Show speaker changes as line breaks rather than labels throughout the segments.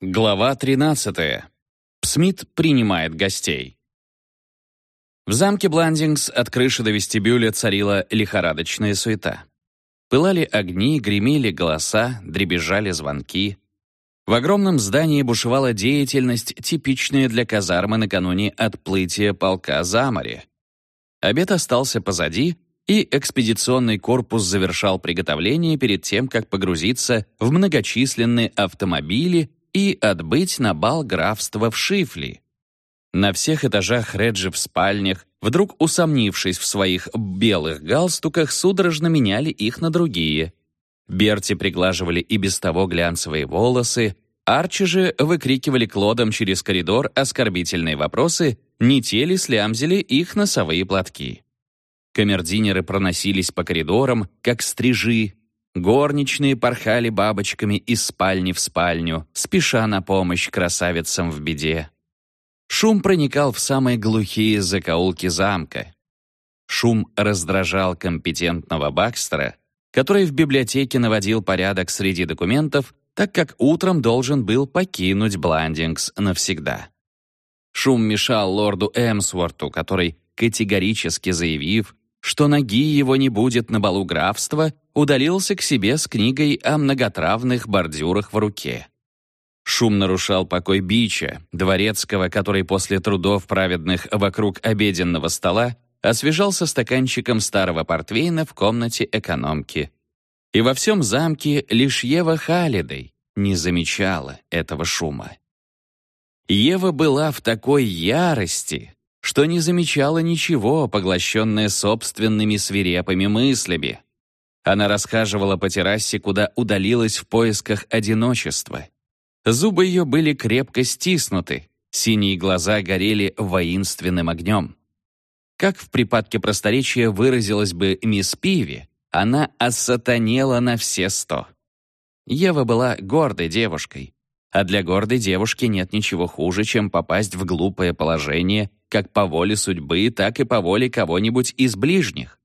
Глава 13. Смит принимает гостей. В замке Бландингс от крыши до вестибюля царила лихорадочная суета. Пылали огни, гремели голоса, дребезжали звонки. В огромном здании бушевала деятельность, типичная для казармы накануне отплытия полка за море. Обед остался позади, и экспедиционный корпус завершал приготовление перед тем, как погрузиться в многочисленные автомобили и отбыть на бал графства в Шифли. На всех этажах Реджи в спальнях, вдруг усомнившись в своих белых галстуках, судорожно меняли их на другие. Берти приглаживали и без того глянцевые волосы, Арчи же выкрикивали Клодом через коридор оскорбительные вопросы, не те ли слямзили их носовые платки. Камердинеры проносились по коридорам, как стрижи, Горничные порхали бабочками из спальни в спальню, спеша на помощь красавицам в беде. Шум проникал в самые глухие закоулки замка. Шум раздражал компетентного Бакстера, который в библиотеке наводил порядок среди документов, так как утром должен был покинуть Бландингс навсегда. Шум мешал лорду Эмсворту, который, категорически заявив, что ноги его не будет на балу графства, удалился к себе с книгой о многотравных бордюрах в руке. Шум нарушал покой Бича, дворецкого, который после трудов праведных вокруг обеденного стола освежался стаканчиком старого портвейна в комнате экономки. И во всем замке лишь Ева Халидей не замечала этого шума. Ева была в такой ярости, что не замечала ничего, поглощенная собственными свирепыми мыслями. Она расхаживала по террасе, куда удалилась в поисках одиночества. Зубы ее были крепко стиснуты, синие глаза горели воинственным огнем. Как в припадке просторечия выразилась бы мисс Пиви, она осатанела на все сто. Ева была гордой девушкой, а для гордой девушки нет ничего хуже, чем попасть в глупое положение как по воле судьбы, так и по воле кого-нибудь из ближних.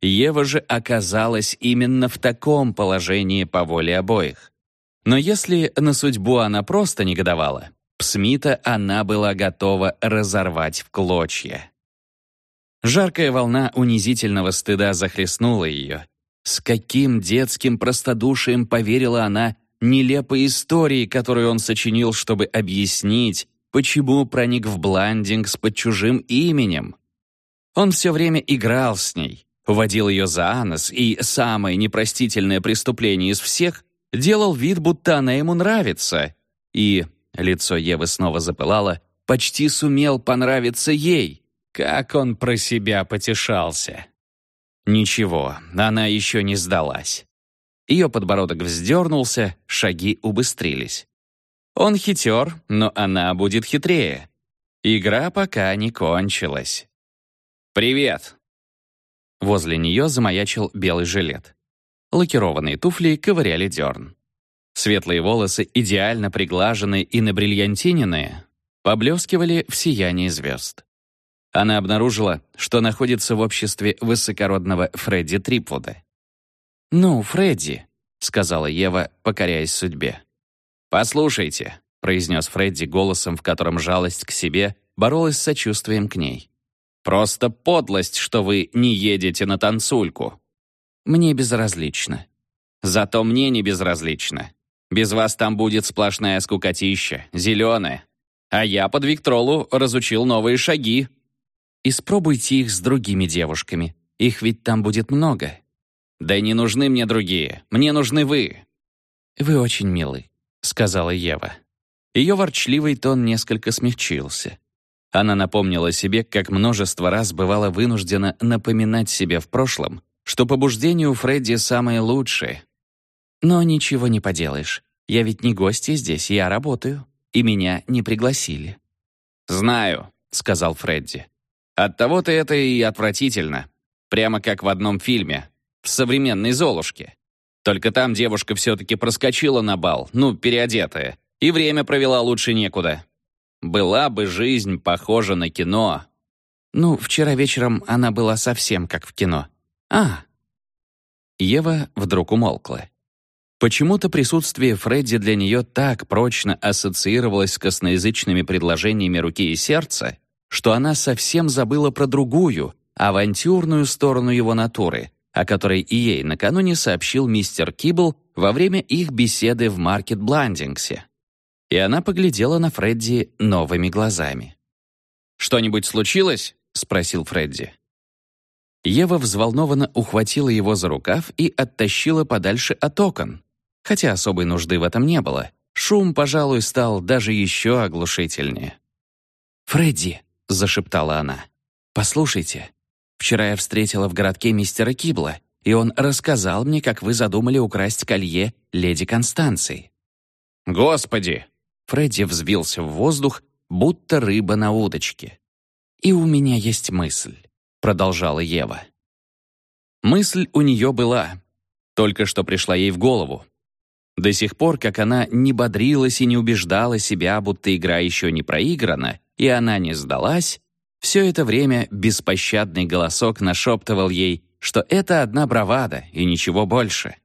Ева же оказалась именно в таком положении по воле обоих. Но если на судьбу она просто негодовала, Псмита она была готова разорвать в клочья. Жаркая волна унизительного стыда захлестнула ее. С каким детским простодушием поверила она нелепой истории, которую он сочинил, чтобы объяснить, почему проник в Бландингс под чужим именем. Он все время играл с ней, уводил ее за нос и, самое непростительное преступление из всех, делал вид, будто она ему нравится. И, лицо Евы снова запылало, почти сумел понравиться ей. Как он про себя потешался. Ничего, она еще не сдалась. Ее подбородок вздернулся, шаги убыстрились. Он хитер, но она будет хитрее. Игра пока не кончилась. «Привет!» Возле нее замаячил белый жилет. Лакированные туфли ковыряли дерн. Светлые волосы, идеально приглаженные и набрильянтиненные, поблескивали в сиянии звезд. Она обнаружила, что находится в обществе высокородного Фредди Трипвуда. «Ну, Фредди», — сказала Ева, покоряясь судьбе. «Послушайте», — произнес Фредди голосом, в котором жалость к себе боролась с сочувствием к ней. «Просто подлость, что вы не едете на танцульку». «Мне безразлично». «Зато мне не безразлично. Без вас там будет сплошная скукотища, зеленая. А я под Виктролу разучил новые шаги». «Испробуйте их с другими девушками. Их ведь там будет много». «Да не нужны мне другие. Мне нужны вы». «Вы очень милый. — сказала Ева. Ее ворчливый тон несколько смягчился. Она напомнила себе, как множество раз бывала вынуждена напоминать себе в прошлом, что побуждение у Фредди самое лучшее. «Но ничего не поделаешь. Я ведь не гостья здесь, я работаю, и меня не пригласили». «Знаю», — сказал Фредди. «Оттого-то это и отвратительно. Прямо как в одном фильме, в современной «Золушке». Только там девушка все-таки проскочила на бал, ну, переодетая, и время провела лучше некуда. Была бы жизнь похожа на кино. Ну, вчера вечером она была совсем как в кино. А. Ева вдруг умолкла. Почему-то присутствие Фредди для нее так прочно ассоциировалось с косноязычными предложениями руки и сердца, что она совсем забыла про другую, авантюрную сторону его натуры, о которой и ей накануне сообщил мистер Кибл во время их беседы в Маркет Бландингсе. И она поглядела на Фредди новыми глазами. «Что-нибудь случилось?» — спросил Фредди. Ева взволнованно ухватила его за рукав и оттащила подальше от окон. Хотя особой нужды в этом не было. Шум, пожалуй, стал даже еще оглушительнее. «Фредди», — зашептала она, — «послушайте, вчера я встретила в городке мистера Кибла, и он рассказал мне, как вы задумали украсть колье леди Констанции».
«Господи!»
Фредди взвился в воздух, будто рыба на удочке. «И у меня есть мысль продолжала Ева. Мысль у нее была, только что пришла ей в голову. До сих пор, как она не бодрилась и не убеждала себя, будто игра еще не проиграна, и она не сдалась, все это время беспощадный голосок нашептывал ей, что это одна бравада и ничего больше.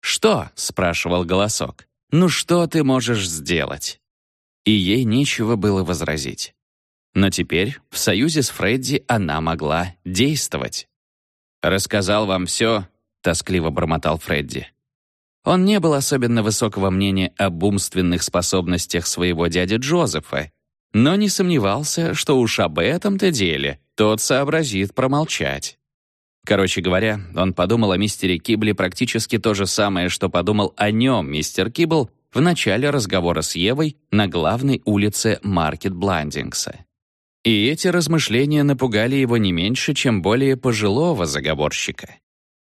«Что?» — спрашивал голосок. «Ну что ты можешь сделать?» И ей нечего было возразить. Но теперь в союзе с Фредди она могла действовать. «Рассказал вам все», — тоскливо бормотал Фредди. Он не был особенно высокого мнения об умственных способностях своего дяди Джозефа, но не сомневался, что уж об этом-то деле тот сообразит промолчать. Короче говоря, он подумал о мистере Кибле практически то же самое, что подумал о нем мистер Кибл в начале разговора с Евой на главной улице Маркет Бландингса. И эти размышления напугали его не меньше, чем более пожилого заговорщика.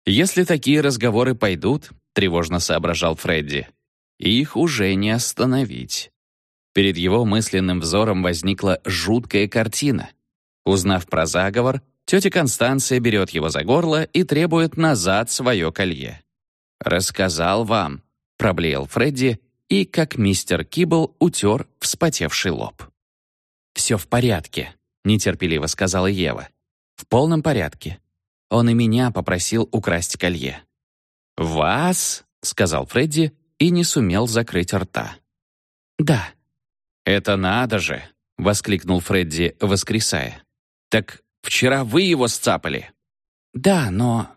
«Если такие разговоры пойдут», — тревожно соображал Фредди, «их уже не остановить». Перед его мысленным взором возникла жуткая картина. Узнав про заговор, тетя Констанция берет его за горло и требует назад свое колье. «Рассказал вам», — проблеял Фредди, и, как мистер Кибл, утер вспотевший лоб. «Все в порядке», — нетерпеливо сказала Ева. «В полном порядке. Он и меня попросил украсть колье». «Вас?» — сказал Фредди и не сумел закрыть рта. «Да». «Это надо же!» — воскликнул Фредди, воскресая. «Так вчера вы его сцапали?» «Да, но...»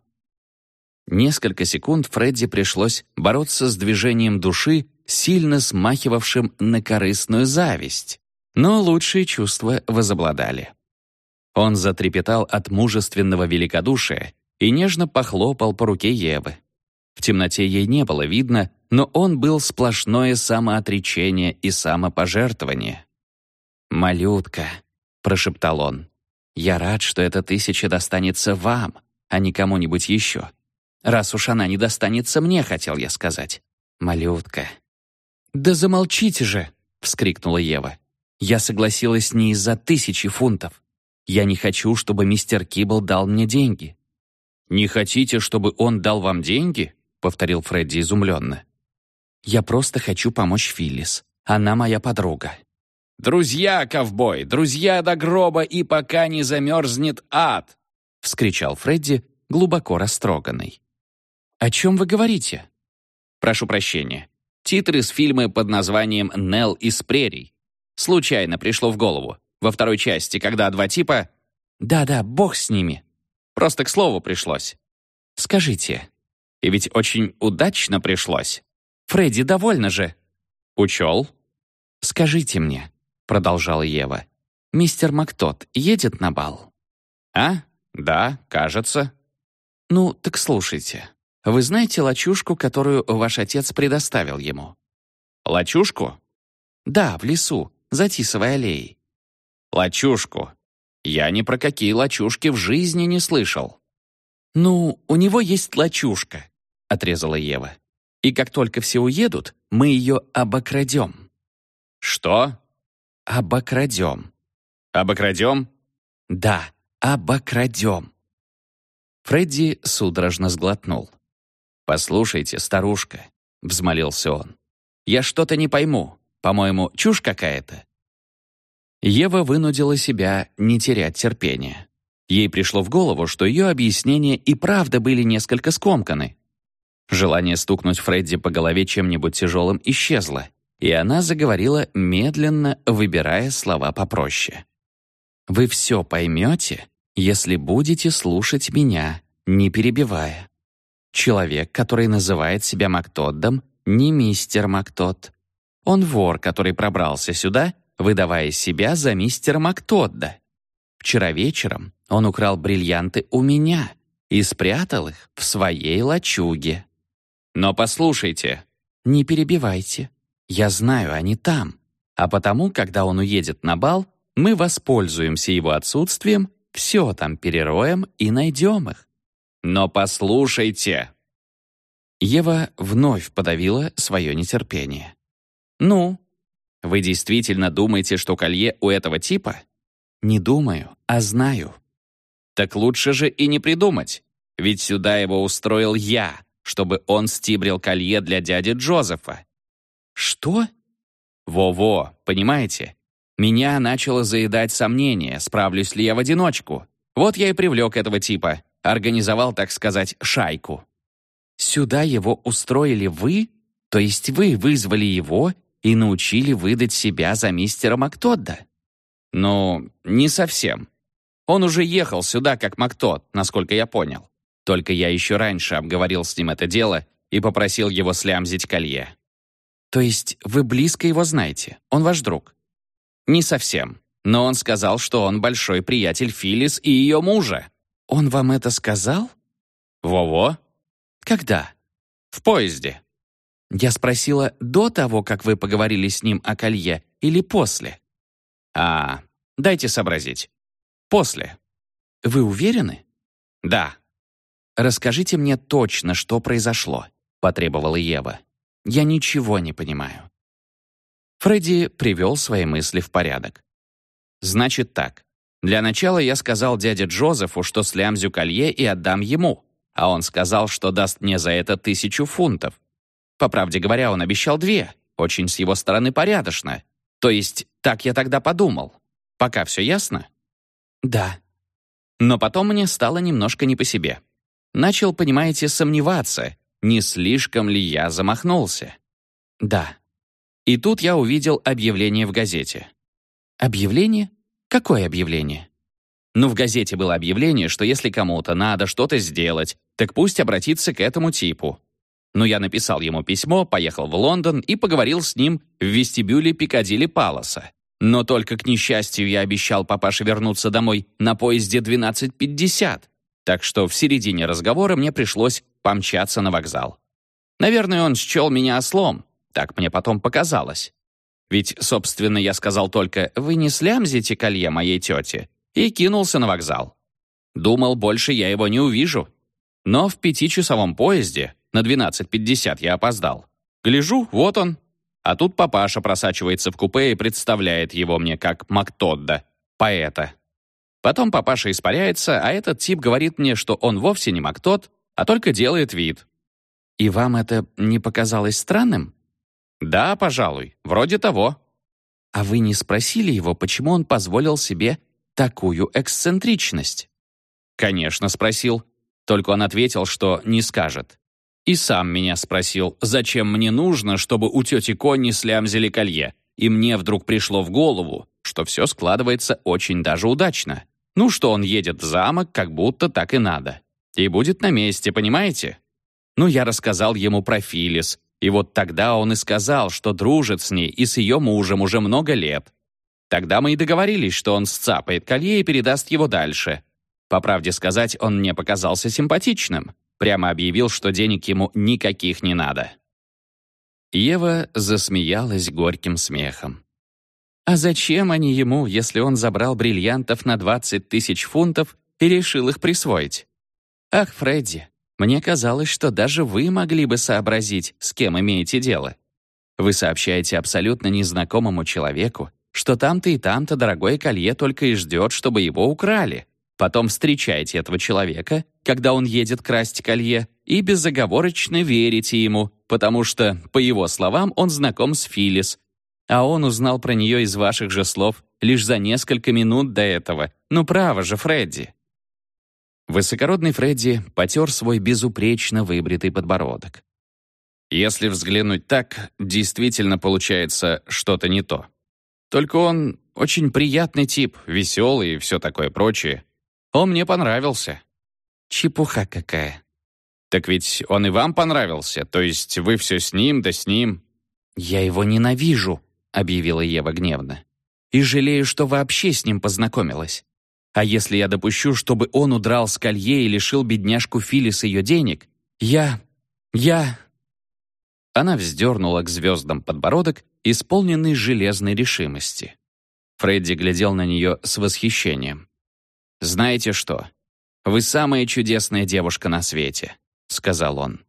Несколько секунд Фредди пришлось бороться с движением души, сильно смахивавшим на корыстную зависть. Но лучшие чувства возобладали. Он затрепетал от мужественного великодушия и нежно похлопал по руке Евы. В темноте ей не было видно, но он был сплошное самоотречение и самопожертвование. «Малютка», — прошептал он, — «я рад, что эта тысяча достанется вам, а не кому-нибудь еще. Раз уж она не достанется мне, хотел я сказать. Малютка». «Да замолчите же!» — вскрикнула Ева. Я согласилась не из-за тысячи фунтов. Я не хочу, чтобы мистер Кибл дал мне деньги». «Не хотите, чтобы он дал вам деньги?» — повторил Фредди изумленно. «Я просто хочу помочь Филлис. Она моя подруга».
«Друзья, ковбой, друзья до гроба, и пока не замерзнет ад!» — вскричал Фредди, глубоко растроганный.
«О чем вы говорите?»
«Прошу прощения. Титры с фильма под названием «Нелл из прерий». Случайно пришло в голову. Во второй части, когда два типа...
Да-да, бог с ними.
Просто к слову пришлось.
Скажите.
И ведь очень удачно пришлось.
Фредди довольна же.
Учел?
Скажите мне, продолжала Ева. Мистер Мактот едет на бал?
А? Да, кажется.
Ну, так слушайте. Вы знаете лачушку, которую ваш отец предоставил ему?
Лачушку?
Да, в лесу за Тисовой аллеей.
Лачушку. Я ни про какие лачушки в жизни не слышал.
«Ну, у него есть лачушка», — отрезала Ева. «И как только все уедут, мы ее обокрадем».
«Что?»
«Обокрадем».
«Обокрадем?»
«Да, обокрадем». Фредди судорожно сглотнул. «Послушайте, старушка», — взмолился он, — «я что-то не пойму. По-моему, чушь какая-то». Ева вынудила себя не терять терпения. Ей пришло в голову, что ее объяснения и правда были несколько скомканы. Желание стукнуть Фредди по голове чем-нибудь тяжелым исчезло, и она заговорила медленно, выбирая слова попроще. «Вы все поймете, если будете слушать меня, не перебивая. Человек, который называет себя Мактоддом, не мистер Мактод. Он вор, который пробрался сюда, выдавая себя за мистера Мактодда. Вчера вечером он украл бриллианты у меня и спрятал их в своей лачуге. Но послушайте, не перебивайте. Я знаю, они там. А потому, когда он уедет на бал, мы воспользуемся его отсутствием, все там перероем и найдем их. Но послушайте. Ева вновь подавила свое нетерпение. «Ну, вы действительно думаете, что колье у этого типа?» «Не думаю, а знаю». «Так лучше же и не придумать. Ведь сюда его устроил я, чтобы он стибрил колье для дяди Джозефа. Что? Во-во, понимаете? Меня начало заедать сомнение, справлюсь ли я в одиночку. Вот я и привлек этого типа, организовал, так сказать, шайку. Сюда его устроили вы? То есть вы вызвали его и научили выдать себя за мистера Мактодда? Ну, не совсем. Он уже ехал сюда как Мактод, насколько я понял. Только я еще раньше обговорил с ним это дело и попросил его слямзить колье. То есть вы близко его знаете? Он ваш друг? Не совсем. Но он сказал, что он большой приятель Филис и ее мужа. Он вам это сказал? Во-во. Когда? В поезде. Я спросила, до того, как вы поговорили с ним о колье, или после? А, дайте сообразить. После. Вы уверены? Да. «Расскажите мне точно, что произошло», — потребовала Ева. «Я ничего не понимаю». Фредди привел свои мысли в порядок. «Значит так. Для начала я сказал дяде Джозефу, что слямзю колье и отдам ему, а он сказал, что даст мне за это тысячу фунтов. По правде говоря, он обещал две, очень с его стороны порядочно. То есть, так я тогда подумал. Пока все ясно?» «Да». Но потом мне стало немножко не по себе. Начал, понимаете, сомневаться, не слишком ли я замахнулся. Да. И тут я увидел объявление в газете. Объявление? Какое объявление? Ну, в газете было объявление, что если кому-то надо что-то сделать, так пусть обратится к этому типу. Ну, я написал ему письмо, поехал в Лондон и поговорил с ним в вестибюле Пикадилли Паласа. Но только, к несчастью, я обещал папаше вернуться домой на поезде 12.50, так что в середине разговора мне пришлось помчаться на вокзал. Наверное, он счел меня ослом, так мне потом показалось. Ведь, собственно, я сказал только «Вы не слямзите колье моей тете» и кинулся на вокзал. Думал, больше я его не увижу. Но в пятичасовом поезде на 12.50 я опоздал. Гляжу, вот он. А тут папаша просачивается в купе и представляет его мне как Мактодда, поэта. Потом папаша испаряется, а этот тип говорит мне, что он вовсе не Мактот, а только делает вид. И вам это не показалось странным? Да, пожалуй, вроде того. А вы не спросили его, почему он позволил себе такую эксцентричность? Конечно, спросил. Только он ответил, что не скажет. И сам меня спросил, зачем мне нужно, чтобы у тети Конни слямзили колье. И мне вдруг пришло в голову, что все складывается очень даже удачно. Ну что он едет в замок, как будто так и надо. И будет на месте, понимаете? Ну, я рассказал ему про Филис, и вот тогда он и сказал, что дружит с ней и с ее мужем уже много лет. Тогда мы и договорились, что он сцапает колье и передаст его дальше. По правде сказать, он мне показался симпатичным. Прямо объявил, что денег ему никаких не надо. Ева засмеялась горьким смехом. А зачем они ему, если он забрал бриллиантов на 20 тысяч фунтов и решил их присвоить? Ах, Фредди, мне казалось, что даже вы могли бы сообразить, с кем имеете дело. Вы сообщаете абсолютно незнакомому человеку, что там-то и там-то дорогое колье только и ждет, чтобы его украли. Потом встречаете этого человека, когда он едет красть колье, и безоговорочно верите ему, потому что, по его словам, он знаком с Филис, а он узнал про нее из ваших же слов лишь за несколько минут до этого. Ну право же, Фредди. Высокородный Фредди потер свой безупречно выбритый подбородок. Если взглянуть так, действительно получается что-то не то. Только он очень приятный тип, веселый и все такое прочее. Он мне понравился. Чепуха какая. Так ведь он и вам понравился, то есть вы все с ним, да с ним. Я его ненавижу, объявила Ева гневно. И жалею, что вообще с ним познакомилась. А если я допущу, чтобы он удрал с колье и лишил бедняжку Филис ее денег, я... я... Она вздернула к звездам подбородок, исполненный железной решимости. Фредди глядел на нее с восхищением. «Знаете что? Вы самая чудесная девушка на свете», — сказал он.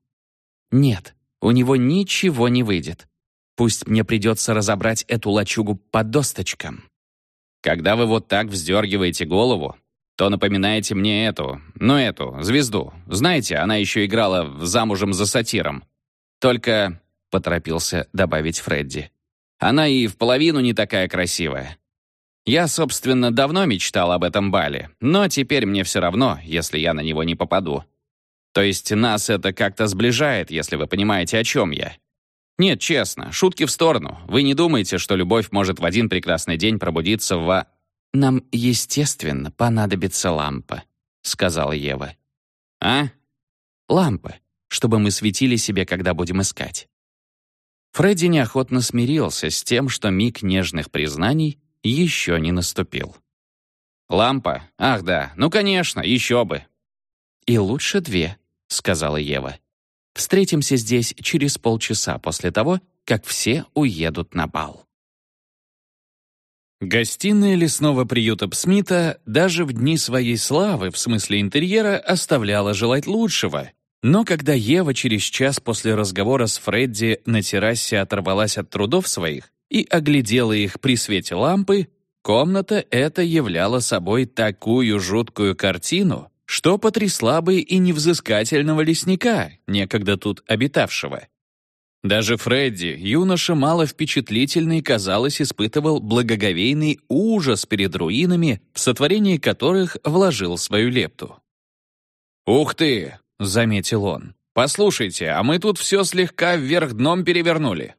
«Нет, у него ничего не выйдет. Пусть мне придется разобрать эту лачугу по досточкам». Когда вы вот так вздергиваете голову, то напоминаете мне эту, ну эту, звезду. Знаете, она еще играла в «Замужем за сатиром». Только, — поторопился добавить Фредди, — она и в половину не такая красивая. Я, собственно, давно мечтал об этом бале, но теперь мне все равно, если я на него не попаду. То есть нас это как-то сближает, если вы понимаете, о чем я. Нет, честно, шутки в сторону. Вы не думаете, что любовь может в один прекрасный день пробудиться в... «Нам, естественно, понадобится лампа», — сказала Ева. «А?» «Лампа, чтобы мы светили себе, когда будем искать». Фредди неохотно смирился с тем, что миг нежных признаний еще не наступил. «Лампа? Ах да, ну конечно, еще бы!» «И лучше две», — сказала Ева. Встретимся здесь через полчаса после того, как все уедут на бал. Гостиная лесного приюта Псмита даже в дни своей славы в смысле интерьера оставляла желать лучшего. Но когда Ева через час после разговора с Фредди на террасе оторвалась от трудов своих и оглядела их при свете лампы, комната эта являла собой такую жуткую картину, что потрясла бы и невзыскательного лесника, некогда тут обитавшего. Даже Фредди, юноша маловпечатлительный, казалось, испытывал благоговейный ужас перед руинами, в сотворении которых вложил свою лепту. «Ух ты!» — заметил он. «Послушайте, а мы тут все слегка вверх дном перевернули».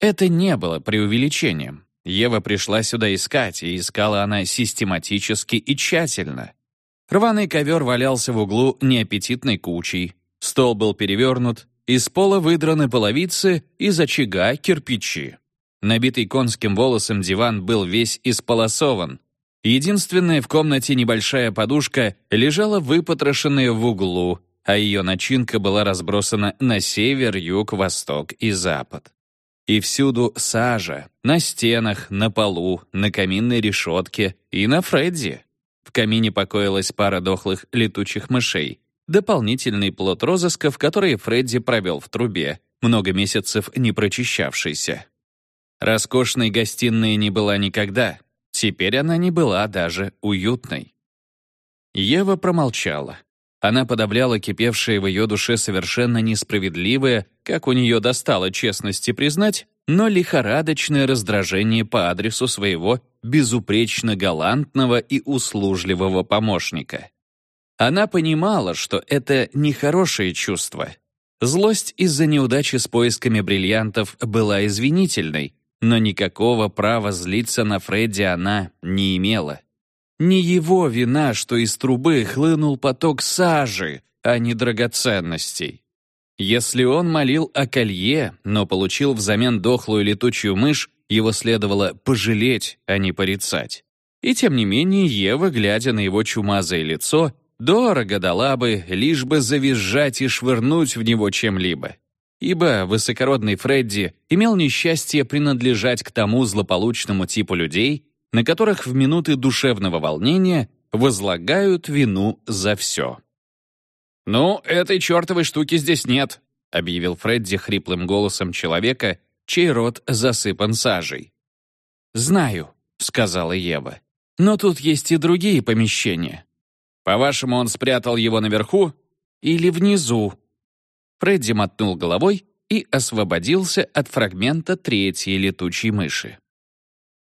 Это не было преувеличением. Ева пришла сюда искать, и искала она систематически и тщательно. Рваный ковер валялся в углу неаппетитной кучей. Стол был перевернут, из пола выдраны половицы, из очага — кирпичи. Набитый конским волосом диван был весь исполосован. Единственная в комнате небольшая подушка лежала выпотрошенная в углу, а ее начинка была разбросана на север, юг, восток и запад. И всюду сажа, на стенах, на полу, на каминной решетке и на Фредди. В камине покоилась пара дохлых летучих мышей. Дополнительный плод розысков, который Фредди провел в трубе, много месяцев не прочищавшийся. Роскошной гостиной не была никогда. Теперь она не была даже уютной. Ева промолчала. Она подавляла кипевшее в ее душе совершенно несправедливое, как у нее достало честности признать, но лихорадочное раздражение по адресу своего безупречно галантного и услужливого помощника. Она понимала, что это нехорошее чувство. Злость из-за неудачи с поисками бриллиантов была извинительной, но никакого права злиться на Фредди она не имела. Не его вина, что из трубы хлынул поток сажи, а не драгоценностей. Если он молил о колье, но получил взамен дохлую летучую мышь, его следовало пожалеть, а не порицать. И тем не менее Ева, глядя на его чумазое лицо, дорого дала бы, лишь бы завизжать и швырнуть в него чем-либо. Ибо высокородный Фредди имел несчастье принадлежать к тому злополучному типу людей, на которых в минуты душевного волнения возлагают вину за все. «Ну, этой чертовой штуки здесь нет», — объявил Фредди хриплым голосом человека, чей рот засыпан сажей. «Знаю», — сказала Ева. «Но тут есть и другие помещения». «По-вашему, он спрятал его наверху?» «Или внизу?» Фредди мотнул головой и освободился от фрагмента третьей летучей мыши.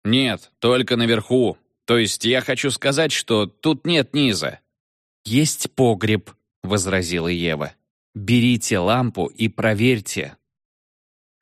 «Нет, только наверху. То есть я хочу сказать, что тут нет низа.
«Есть погреб», — возразила Ева. «Берите лампу и проверьте».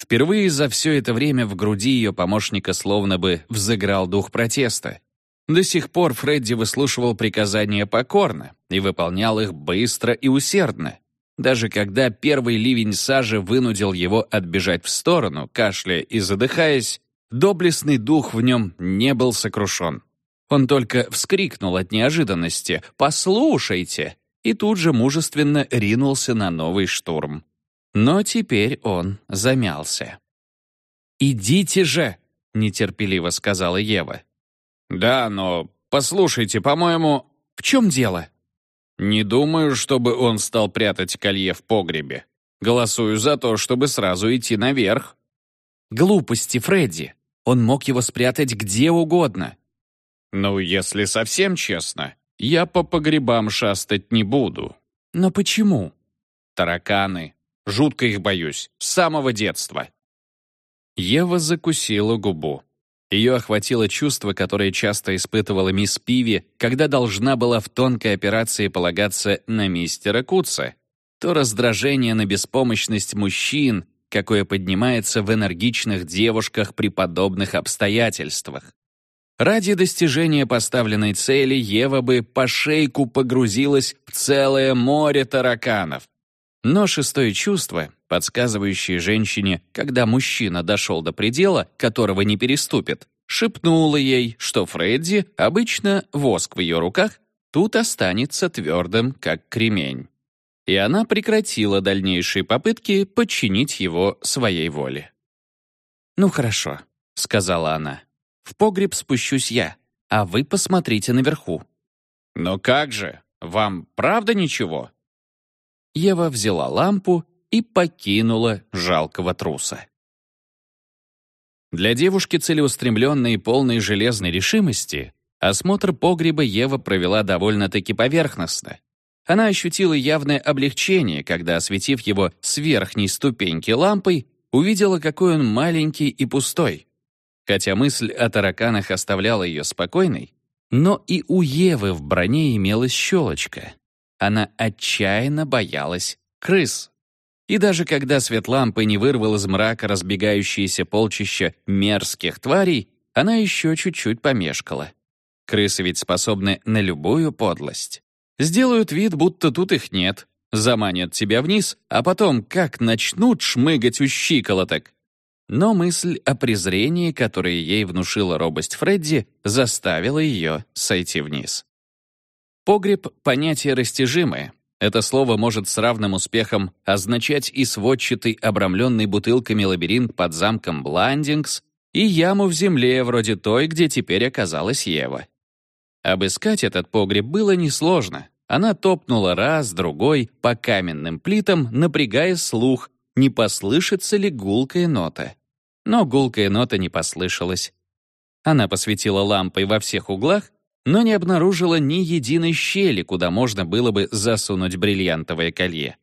Впервые за все это время в груди ее помощника словно бы взыграл дух протеста. До сих пор Фредди выслушивал приказания покорно и выполнял их быстро и усердно. Даже когда первый ливень сажи вынудил его отбежать в сторону, кашляя и задыхаясь, доблестный дух в нем не был сокрушен. Он только вскрикнул от неожиданности «Послушайте!» И тут же мужественно ринулся на новый штурм. Но теперь он замялся. «Идите же!» — нетерпеливо сказала Ева.
«Да, но послушайте, по-моему...»
«В чем дело?»
«Не думаю, чтобы он стал прятать колье в погребе. Голосую за то, чтобы сразу идти наверх».
«Глупости, Фредди. Он мог его спрятать где угодно».
«Ну, если совсем честно, я по погребам шастать не буду».
«Но почему?»
«Тараканы. Жутко их боюсь. С самого детства».
Ева закусила губу. Ее охватило чувство, которое часто испытывала мисс Пиви, когда должна была в тонкой операции полагаться на мистера Кутса. То раздражение на беспомощность мужчин, какое поднимается в энергичных девушках при подобных обстоятельствах. Ради достижения поставленной цели Ева бы по шейку погрузилась в целое море тараканов. Но шестое чувство, подсказывающее женщине, когда мужчина дошел до предела, которого не переступит, шепнуло ей, что Фредди, обычно воск в ее руках, тут останется твердым, как кремень. И она прекратила дальнейшие попытки подчинить его своей воле. «Ну хорошо», — сказала она. «В погреб спущусь я, а вы посмотрите наверху».
«Но как же? Вам правда ничего?»
Ева взяла лампу и покинула жалкого труса. Для девушки, целеустремленной и полной железной решимости, осмотр погреба Ева провела довольно-таки поверхностно. Она ощутила явное облегчение, когда, осветив его с верхней ступеньки лампой, увидела, какой он маленький и пустой. Хотя мысль о тараканах оставляла ее спокойной, но и у Евы в броне имелась щелочка. Она отчаянно боялась крыс. И даже когда свет лампы не вырвал из мрака разбегающиеся полчища мерзких тварей, она еще чуть-чуть помешкала. Крысы ведь способны на любую подлость. Сделают вид, будто тут их нет, заманят тебя вниз, а потом как начнут шмыгать у щиколоток. Но мысль о презрении, которое ей внушила робость Фредди, заставила ее сойти вниз. Погреб — понятие растяжимое. Это слово может с равным успехом означать и сводчатый, обрамленный бутылками лабиринт под замком Бландингс, и яму в земле, вроде той, где теперь оказалась Ева. Обыскать этот погреб было несложно. Она топнула раз, другой, по каменным плитам, напрягая слух, не послышится ли гулкая нота. Но гулкая нота не послышалась. Она посветила лампой во всех углах но не обнаружила ни единой щели, куда можно было бы засунуть бриллиантовое колье.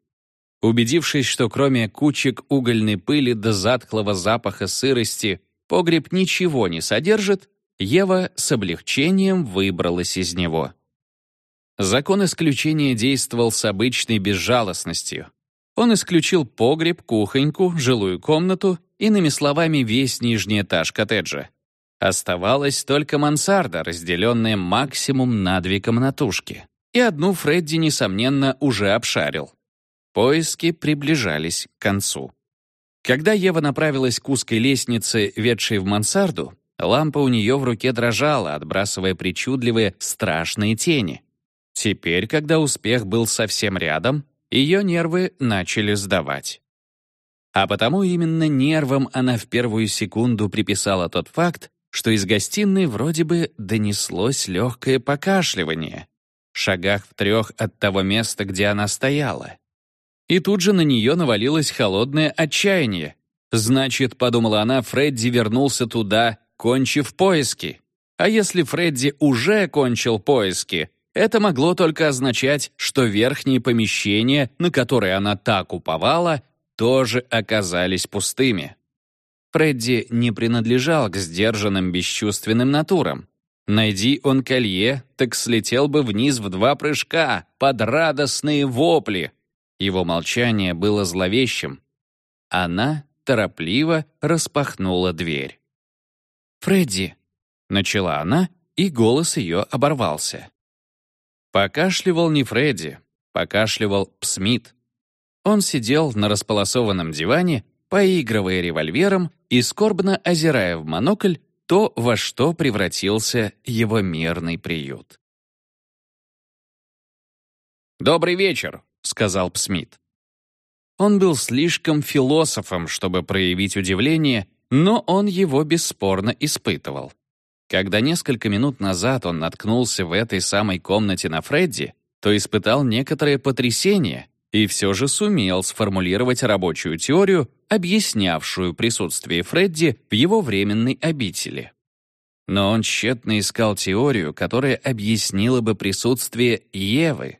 Убедившись, что кроме кучек угольной пыли до затхлого запаха сырости погреб ничего не содержит, Ева с облегчением выбралась из него. Закон исключения действовал с обычной безжалостностью. Он исключил погреб, кухоньку, жилую комнату, иными словами, весь нижний этаж коттеджа. Оставалась только мансарда, разделенная максимум на две комнатушки. И одну Фредди, несомненно, уже обшарил. Поиски приближались к концу. Когда Ева направилась к узкой лестнице, ведшей в мансарду, лампа у нее в руке дрожала, отбрасывая причудливые, страшные тени. Теперь, когда успех был совсем рядом, ее нервы начали сдавать. А потому именно нервам она в первую секунду приписала тот факт, что из гостиной вроде бы донеслось легкое покашливание, в шагах в трех от того места, где она стояла. И тут же на нее навалилось холодное отчаяние. Значит, подумала она, Фредди вернулся туда, кончив поиски. А если Фредди уже кончил поиски, это могло только означать, что верхние помещения, на которые она так уповала, тоже оказались пустыми. Фредди не принадлежал к сдержанным бесчувственным натурам.
Найди он колье, так слетел бы вниз в два прыжка, под радостные вопли. Его молчание было зловещим. Она торопливо распахнула дверь.
«Фредди», — начала она, и голос ее оборвался.
Покашливал не Фредди, покашливал Псмит. Он сидел на располосованном диване, поигрывая револьвером и скорбно озирая в монокль то, во что превратился его мирный приют. «Добрый вечер», — сказал Псмит. Он был слишком философом, чтобы проявить удивление, но он его бесспорно испытывал. Когда несколько минут назад он наткнулся в этой самой комнате на Фредди, то испытал некоторое потрясение и все же сумел сформулировать рабочую теорию, объяснявшую присутствие Фредди в его временной обители. Но он тщетно искал теорию, которая объяснила бы присутствие Евы.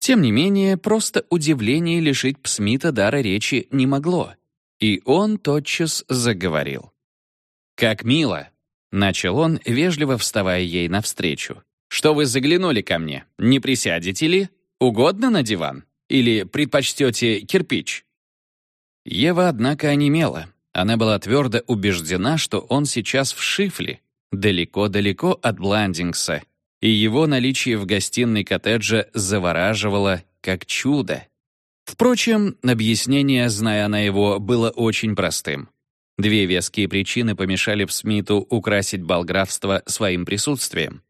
Тем не менее, просто удивление лишить Псмита дара речи не могло, и он тотчас заговорил. «Как мило!» Начал он, вежливо вставая ей навстречу. «Что вы заглянули ко мне? Не присядете ли? Угодно на диван? Или предпочтете кирпич?» Ева, однако, онемела. Она была твердо убеждена, что он сейчас в шифле, далеко-далеко от Бландингса, и его наличие в гостиной коттеджа завораживало как чудо. Впрочем, объяснение, зная она его, было очень простым. Две веские причины помешали Смиту украсить Болграфство своим присутствием.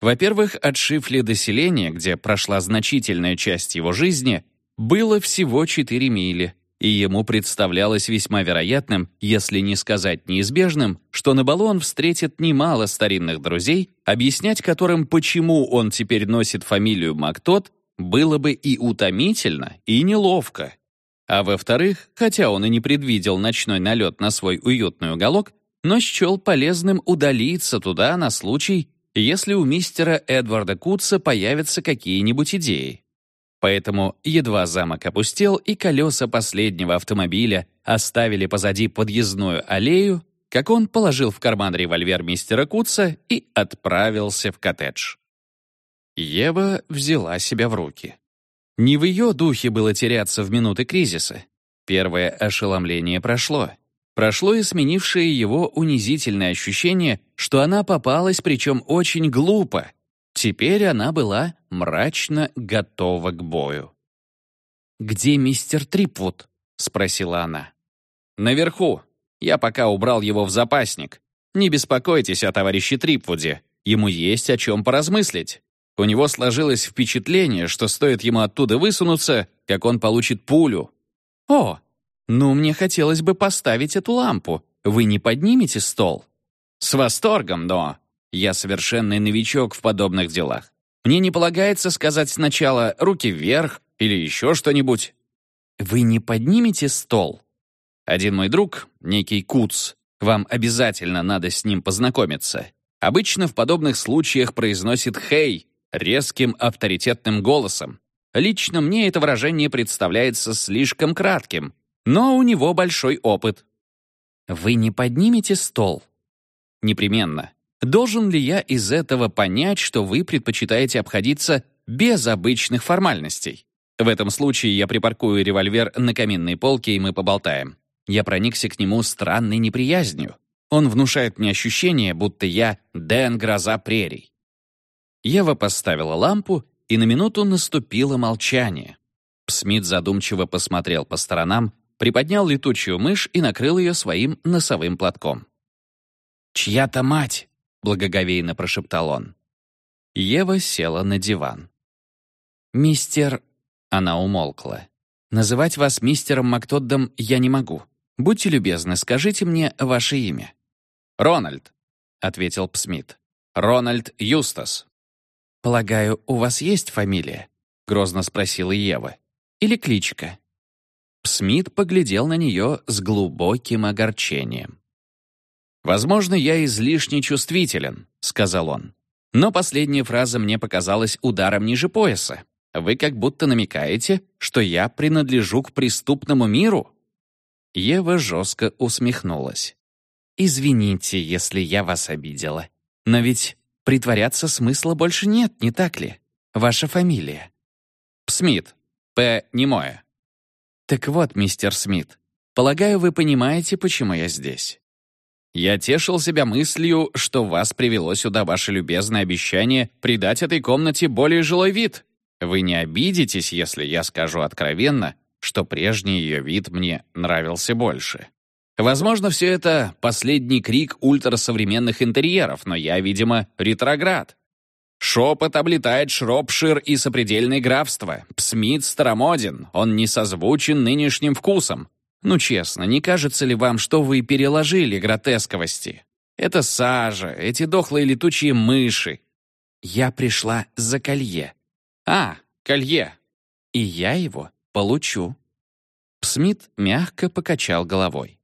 Во-первых, от Шифли до селения, где прошла значительная часть его жизни, было всего 4 мили, и ему представлялось весьма вероятным, если не сказать неизбежным, что на балу он встретит немало старинных друзей, объяснять которым, почему он теперь носит фамилию Мактот, было бы и утомительно, и неловко. А во-вторых, хотя он и не предвидел ночной налет на свой уютный уголок, но счел полезным удалиться туда на случай, если у мистера Эдварда Кутса появятся какие-нибудь идеи. Поэтому едва замок опустел и колеса последнего автомобиля оставили позади подъездную аллею, как он положил в карман револьвер мистера Кутса и отправился в коттедж. Ева взяла себя в руки. Не в ее духе было теряться в минуты кризиса. Первое ошеломление прошло. Прошло и сменившее его унизительное ощущение, что она попалась, причем очень глупо. Теперь она была мрачно готова к бою. «Где мистер Трипвуд?» — спросила она. «Наверху. Я пока убрал его в запасник. Не беспокойтесь о товарище Трипвуде. Ему есть о чем поразмыслить. У него сложилось впечатление, что стоит ему оттуда высунуться, как он получит пулю. «О, ну мне хотелось бы поставить эту лампу. Вы не поднимете стол?» «С восторгом, но...» Я совершенный новичок в подобных делах. Мне не полагается сказать сначала «руки вверх» или еще что-нибудь. Вы не поднимете стол? Один мой друг, некий Куц, вам обязательно надо с ним познакомиться. Обычно в подобных случаях произносит «хей», резким авторитетным голосом. Лично мне это выражение представляется слишком кратким, но у него большой опыт. Вы не поднимете стол? Непременно. Должен ли я из этого понять, что вы предпочитаете обходиться без обычных формальностей? В этом случае я припаркую револьвер на каминной полке, и мы поболтаем. Я проникся к нему странной неприязнью. Он внушает мне ощущение, будто я Дэн Гроза прерий. Ева поставила лампу, и на минуту наступило молчание. Смит задумчиво посмотрел по сторонам, приподнял летучую мышь и накрыл ее своим носовым платком. «Чья-то мать!» — благоговейно прошептал он. Ева села на диван. «Мистер...» — она умолкла. «Называть вас мистером Мактоддом я не могу. Будьте любезны, скажите мне ваше имя». «Рональд», — ответил Псмит. «Рональд Юстас». «Полагаю, у вас есть фамилия?» — грозно спросила Ева. «Или кличка?» Смит поглядел на нее с глубоким огорчением. «Возможно, я излишне чувствителен», — сказал он. «Но последняя фраза мне показалась ударом ниже пояса. Вы как будто намекаете, что я принадлежу к преступному миру?» Ева жестко усмехнулась. «Извините, если я вас обидела.
Но ведь притворяться смысла больше нет, не так ли? Ваша фамилия.
Смит. П. Немое.
Так вот, мистер Смит, полагаю, вы понимаете, почему я здесь.
Я тешил себя мыслью, что вас привело сюда ваше любезное обещание придать этой комнате более жилой вид. Вы не обидитесь, если я скажу откровенно, что прежний ее вид мне нравился больше. Возможно, все это последний крик ультрасовременных интерьеров, но я, видимо, ретроград. Шепот облетает Шропшир и сопредельные графства. Псмит старомоден, он не созвучен нынешним вкусом. Ну, честно, не кажется ли вам, что вы переложили гротесковости? Это сажа, эти дохлые летучие мыши.
Я пришла за колье.
А, колье.
И я его получу. Смит мягко покачал головой.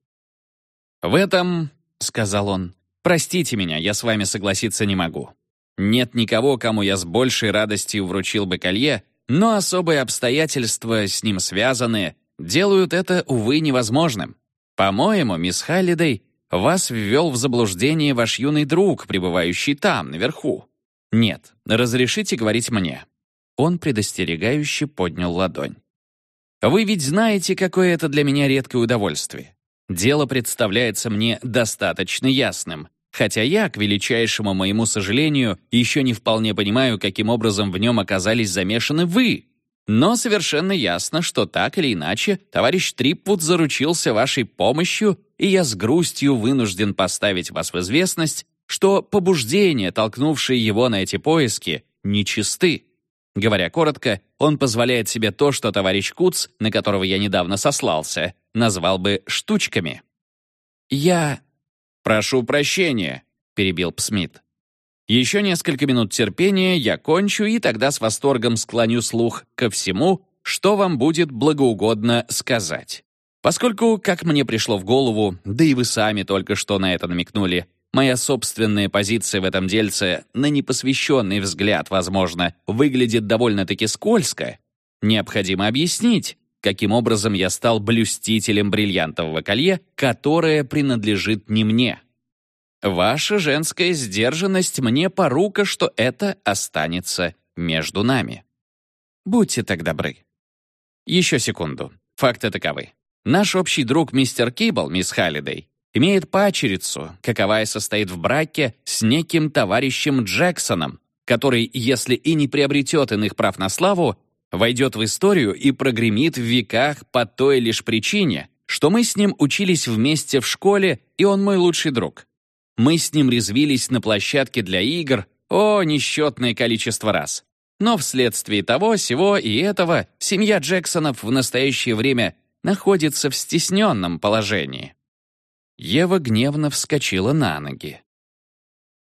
«В этом, — сказал он, — простите меня, я с вами согласиться не могу. Нет никого, кому я с большей радостью вручил бы колье, но особые обстоятельства с ним связанные делают это, увы, невозможным. По-моему, мисс Халлидей, вас ввел в заблуждение ваш юный друг, пребывающий там, наверху. Нет, разрешите говорить мне». Он предостерегающе поднял ладонь. «Вы ведь знаете, какое это для меня редкое удовольствие. Дело представляется мне достаточно ясным, хотя я, к величайшему моему сожалению, еще не вполне понимаю, каким образом в нем оказались замешаны вы, но совершенно ясно, что так или иначе товарищ Трипвуд заручился вашей помощью, и я с грустью вынужден поставить вас в известность, что побуждения, толкнувшие его на эти поиски, нечисты. Говоря коротко, он позволяет себе то, что товарищ Куц, на которого я недавно сослался, назвал бы штучками.
«Я...»
«Прошу прощения», — перебил Псмит. Еще несколько минут терпения я кончу и тогда с восторгом склоню слух ко всему, что вам будет благоугодно сказать. Поскольку, как мне пришло в голову, да и вы сами только что на это намекнули, моя собственная позиция в этом дельце на непосвященный взгляд, возможно, выглядит довольно-таки скользко, необходимо объяснить, каким образом я стал блюстителем бриллиантового колье, которое принадлежит не мне. Ваша женская сдержанность мне порука, что это останется между нами. Будьте так добры. Еще секунду. Факты таковы. Наш общий друг мистер Кибл, мисс Халлидей, имеет пачерицу, каковая состоит в браке с неким товарищем Джексоном, который, если и не приобретет иных прав на славу, войдет в историю и прогремит в веках по той лишь причине, что мы с ним учились вместе в школе, и он мой лучший друг. Мы с ним резвились на площадке для игр, о, несчетное количество раз. Но вследствие того, сего и этого семья Джексонов в настоящее время находится в стесненном положении. Ева гневно вскочила на ноги.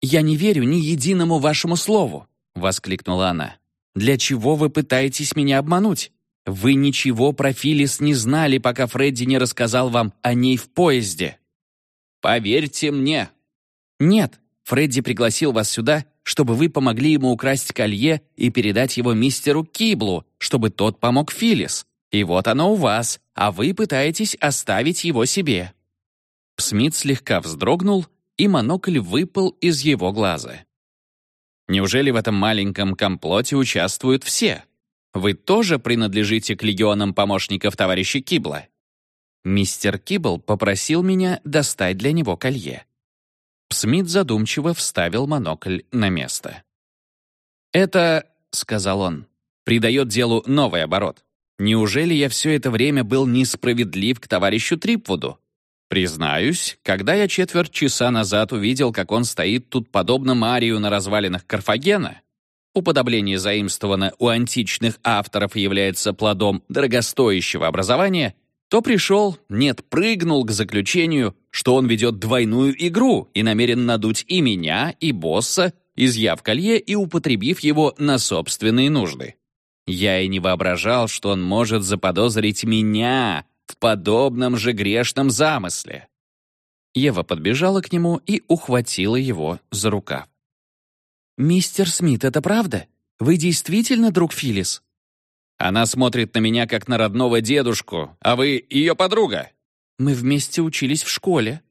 «Я не верю ни единому вашему слову!» — воскликнула она. «Для чего вы пытаетесь меня обмануть? Вы ничего про Филис не знали, пока Фредди не рассказал вам о ней в поезде».
«Поверьте мне,
«Нет, Фредди пригласил вас сюда, чтобы вы помогли ему украсть колье и передать его мистеру Киблу, чтобы тот помог Филлис. И вот оно у вас, а вы пытаетесь оставить его себе».
Смит слегка вздрогнул, и монокль выпал из его глаза. «Неужели в этом маленьком комплоте участвуют все? Вы тоже принадлежите к легионам помощников товарища Кибла?»
Мистер Кибл попросил меня достать для него колье.
Смит задумчиво вставил монокль на место. «Это, — сказал он, — придает делу новый оборот. Неужели я все это время был несправедлив к товарищу Трипвуду? Признаюсь, когда я четверть часа назад увидел, как он стоит тут подобно Марию на развалинах Карфагена, уподобление заимствовано у античных авторов является плодом дорогостоящего образования, то пришел, нет, прыгнул к заключению, что он ведет двойную игру и намерен надуть и меня, и босса, изъяв колье и употребив его на собственные нужды. Я и не воображал, что он может заподозрить меня в подобном же грешном замысле. Ева подбежала к нему и ухватила его за рукав.
«Мистер Смит, это правда? Вы действительно друг Филлис?»
Она смотрит на меня, как на родного дедушку, а вы ее подруга».
«Мы вместе учились в школе».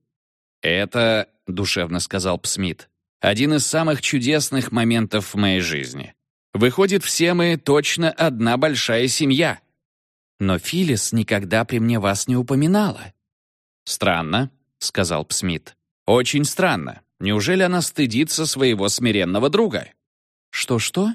«Это, — душевно сказал Псмит, — Один из самых чудесных моментов в моей жизни. Выходит, все мы точно одна большая семья.
Но Филис никогда при мне вас не упоминала.
«Странно», — сказал Псмит. «Очень странно. Неужели она стыдится своего смиренного друга?»
«Что-что?»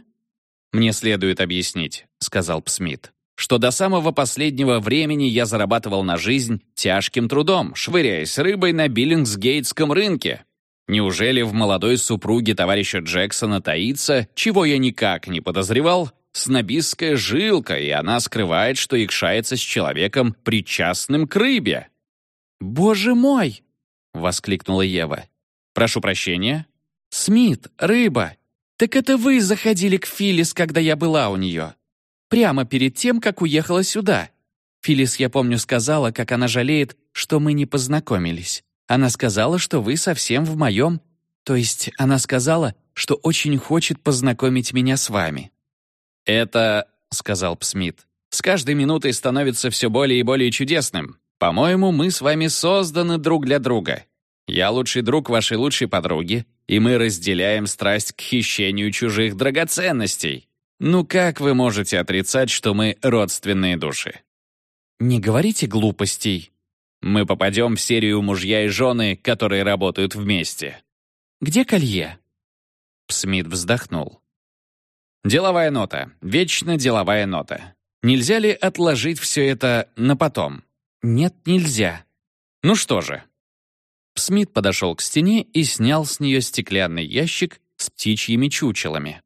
«Мне следует объяснить», — сказал Псмит, «что до самого последнего времени я зарабатывал на жизнь тяжким трудом, швыряясь рыбой на Биллингсгейтском рынке. Неужели в молодой супруге товарища Джексона таится, чего я никак не подозревал, снобистская жилка, и она скрывает, что икшается с человеком, причастным к рыбе?»
«Боже мой!» — воскликнула Ева.
«Прошу прощения?»
«Смит, рыба! Так это вы заходили к Филис, когда я была у нее. Прямо перед тем, как уехала сюда. Филис, я помню, сказала, как она жалеет, что мы не познакомились. Она сказала, что вы совсем в моем... То есть она сказала, что очень хочет познакомить меня с вами».
«Это, — сказал Псмит, — с каждой минутой становится все более и более чудесным. По-моему, мы с вами созданы друг для друга. Я лучший друг вашей лучшей подруги, и мы разделяем страсть к хищению чужих драгоценностей. Ну как вы можете отрицать, что мы родственные души?
Не говорите глупостей.
Мы попадем в серию мужья и жены, которые работают вместе.
Где колье?
Смит вздохнул. Деловая нота. Вечно деловая нота. Нельзя ли отложить все это на потом?
Нет, нельзя.
Ну что же.
Смит подошел к стене и снял с нее стеклянный ящик с птичьими чучелами.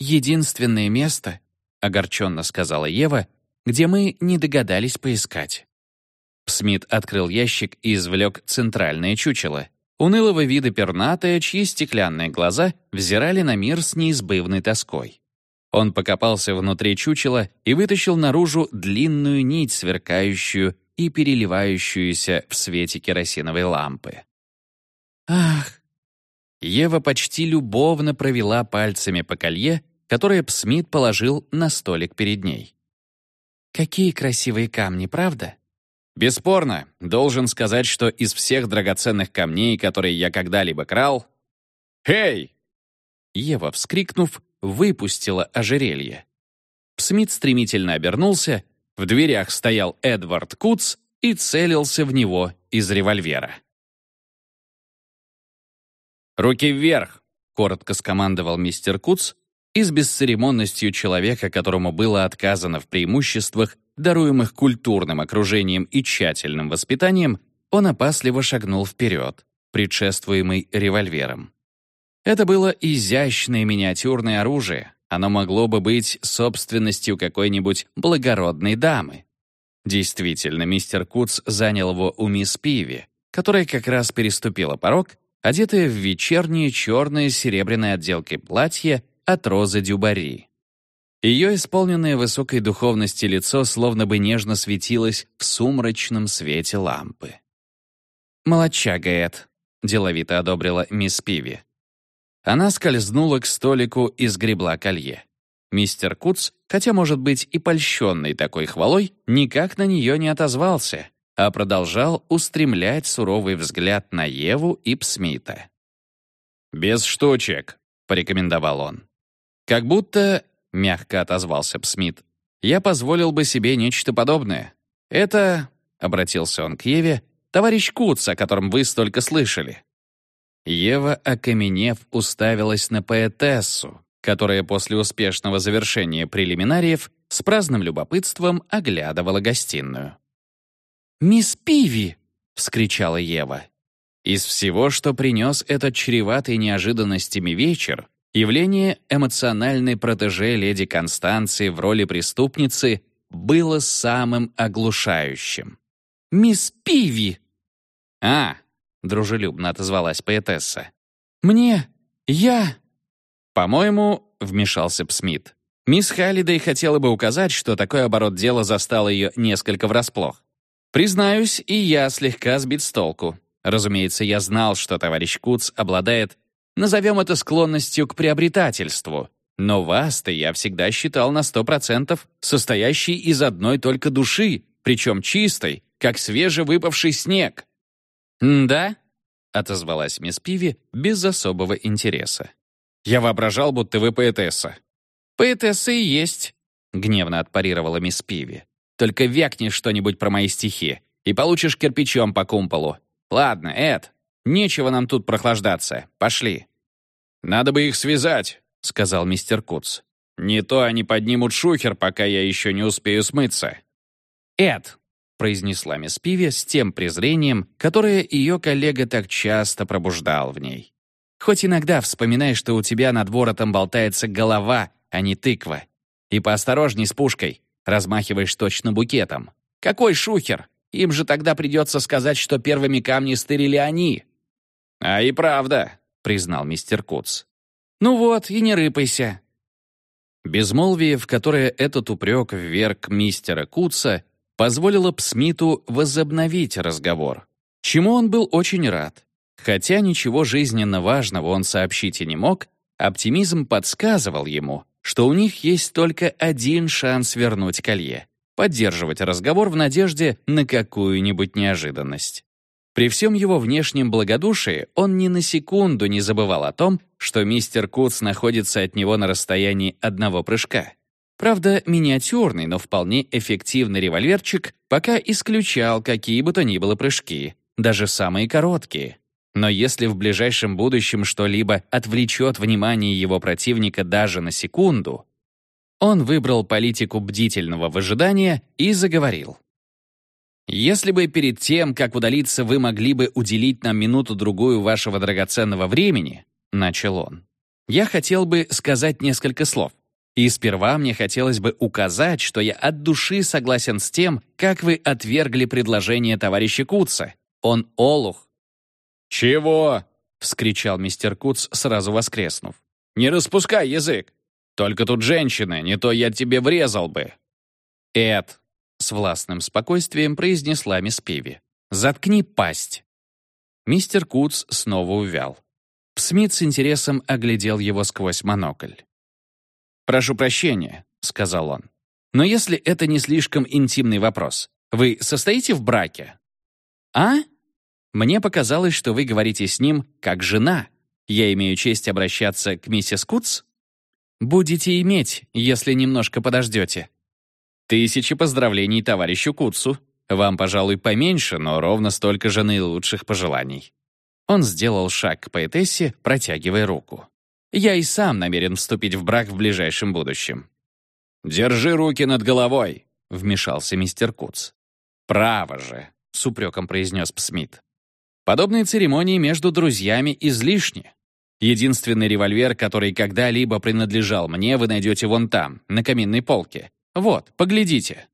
«Единственное место», — огорченно сказала Ева, «где мы не догадались поискать».
Смит открыл ящик и извлек центральное чучело. Унылого вида пернатое, чьи стеклянные глаза взирали на мир с неизбывной тоской. Он покопался внутри чучела и вытащил наружу длинную нить, сверкающую и переливающуюся в свете керосиновой лампы.
«Ах!»
Ева почти любовно провела пальцами по колье, которое Псмит положил на столик перед ней.
«Какие красивые камни, правда?»
«Бесспорно. Должен сказать, что из всех драгоценных камней, которые я когда-либо крал...» «Эй!» Ева, вскрикнув, выпустила ожерелье. Псмит стремительно обернулся в дверях стоял Эдвард Куц и целился в него из револьвера. «Руки вверх!» — коротко скомандовал мистер Куц, и с бесцеремонностью человека, которому было отказано в преимуществах, даруемых культурным окружением и тщательным воспитанием, он опасливо шагнул вперед, предшествуемый револьвером. Это было изящное миниатюрное оружие, оно могло бы быть собственностью какой-нибудь благородной дамы. Действительно, мистер Куц занял его у мисс Пиви, которая как раз переступила порог, одетая в вечернее черное с серебряной отделкой платье от Розы Дюбари. Ее исполненное высокой духовности лицо словно бы нежно светилось в сумрачном свете лампы.
«Молодчага, Эд», — деловито одобрила мисс Пиви.
Она скользнула к столику и сгребла колье. Мистер Куц, хотя, может быть, и польщенный такой хвалой, никак на нее не отозвался, а продолжал устремлять суровый взгляд на Еву и Псмита. «Без штучек», — порекомендовал он. «Как будто», — мягко отозвался Псмит, «я позволил бы себе нечто подобное. Это», — обратился он к Еве, «товарищ Куц, о котором вы столько слышали. Ева, окаменев, уставилась на поэтессу, которая после успешного завершения прелиминариев с праздным любопытством оглядывала гостиную.
«Мисс Пиви!»
— вскричала Ева. Из всего, что принес этот чреватый неожиданностями вечер, явление эмоциональной протеже леди Констанции в роли преступницы было самым оглушающим.
«Мисс Пиви!»
«А, дружелюбно отозвалась поэтесса.
«Мне... я...»
«По-моему», — вмешался Псмит, «мисс Халлидей хотела бы указать, что такой оборот дела застал ее несколько врасплох. Признаюсь, и я слегка сбит с толку. Разумеется, я знал, что товарищ Куц обладает, назовем это склонностью к приобретательству, но вас-то я всегда считал на сто процентов состоящей из одной только души, причем чистой, как свежевыпавший снег.
«Да?» — отозвалась мисс Пиви без особого интереса. «Я воображал, будто вы поэтесса». «Поэтесса и есть», — гневно отпарировала мисс Пиви. «Только вякни что-нибудь про мои стихи, и получишь кирпичом по кумполу. Ладно, Эд, нечего нам тут прохлаждаться. Пошли».
«Надо бы их связать», — сказал мистер Куц. «Не то они поднимут шухер, пока я еще не успею смыться».
«Эд», — произнесла мисс Пиви с тем презрением, которое ее коллега так часто пробуждал в ней. «Хоть иногда вспоминай, что у тебя над воротом болтается голова, а не тыква. И поосторожней с пушкой, размахиваешь точно букетом. Какой шухер? Им же тогда придется сказать, что первыми камни стырили они».
«А и правда», — признал мистер Куц.
«Ну вот, и не рыпайся».
Безмолвие, в которое этот упрек вверг мистера Куца, позволило Псмиту возобновить разговор, чему он был очень рад. Хотя ничего жизненно важного он сообщить и не мог, оптимизм подсказывал ему, что у них есть только один шанс вернуть колье — поддерживать разговор в надежде на какую-нибудь неожиданность. При всем его внешнем благодушии он ни на секунду не забывал о том, что мистер Кутс находится от него на расстоянии одного прыжка. Правда, миниатюрный, но вполне эффективный револьверчик пока исключал какие бы то ни было прыжки, даже самые короткие. Но если в ближайшем будущем что-либо отвлечет внимание его противника даже на секунду, он выбрал политику бдительного выжидания и заговорил. «Если бы перед тем, как удалиться, вы могли бы уделить нам минуту-другую вашего драгоценного времени», — начал он, «я хотел бы сказать несколько слов. И сперва мне хотелось бы указать, что я от души согласен с тем, как вы отвергли предложение товарища Куца. Он олух». «Чего?»
— вскричал мистер Куц, сразу воскреснув.
«Не распускай язык! Только тут женщины, не то я тебе врезал бы!»
«Эд!» — с властным спокойствием произнесла мисс Пиви. «Заткни пасть!» Мистер Куц снова увял. Смит с интересом оглядел его сквозь монокль. «Прошу прощения», — сказал он. «Но если это не слишком интимный вопрос, вы состоите в браке?» «А? Мне показалось, что вы говорите с ним как жена. Я имею честь обращаться к миссис Кутс?» «Будете иметь, если немножко подождете». «Тысячи поздравлений товарищу Кутсу. Вам, пожалуй, поменьше, но ровно столько же наилучших пожеланий». Он сделал шаг к поэтессе, протягивая руку. Я и сам намерен вступить в брак в ближайшем будущем».
«Держи руки над головой», —
вмешался мистер Куц. «Право же», — с упреком произнес Псмит. «Подобные церемонии между друзьями излишни. Единственный револьвер, который когда-либо принадлежал мне, вы найдете вон там, на каминной полке. Вот, поглядите».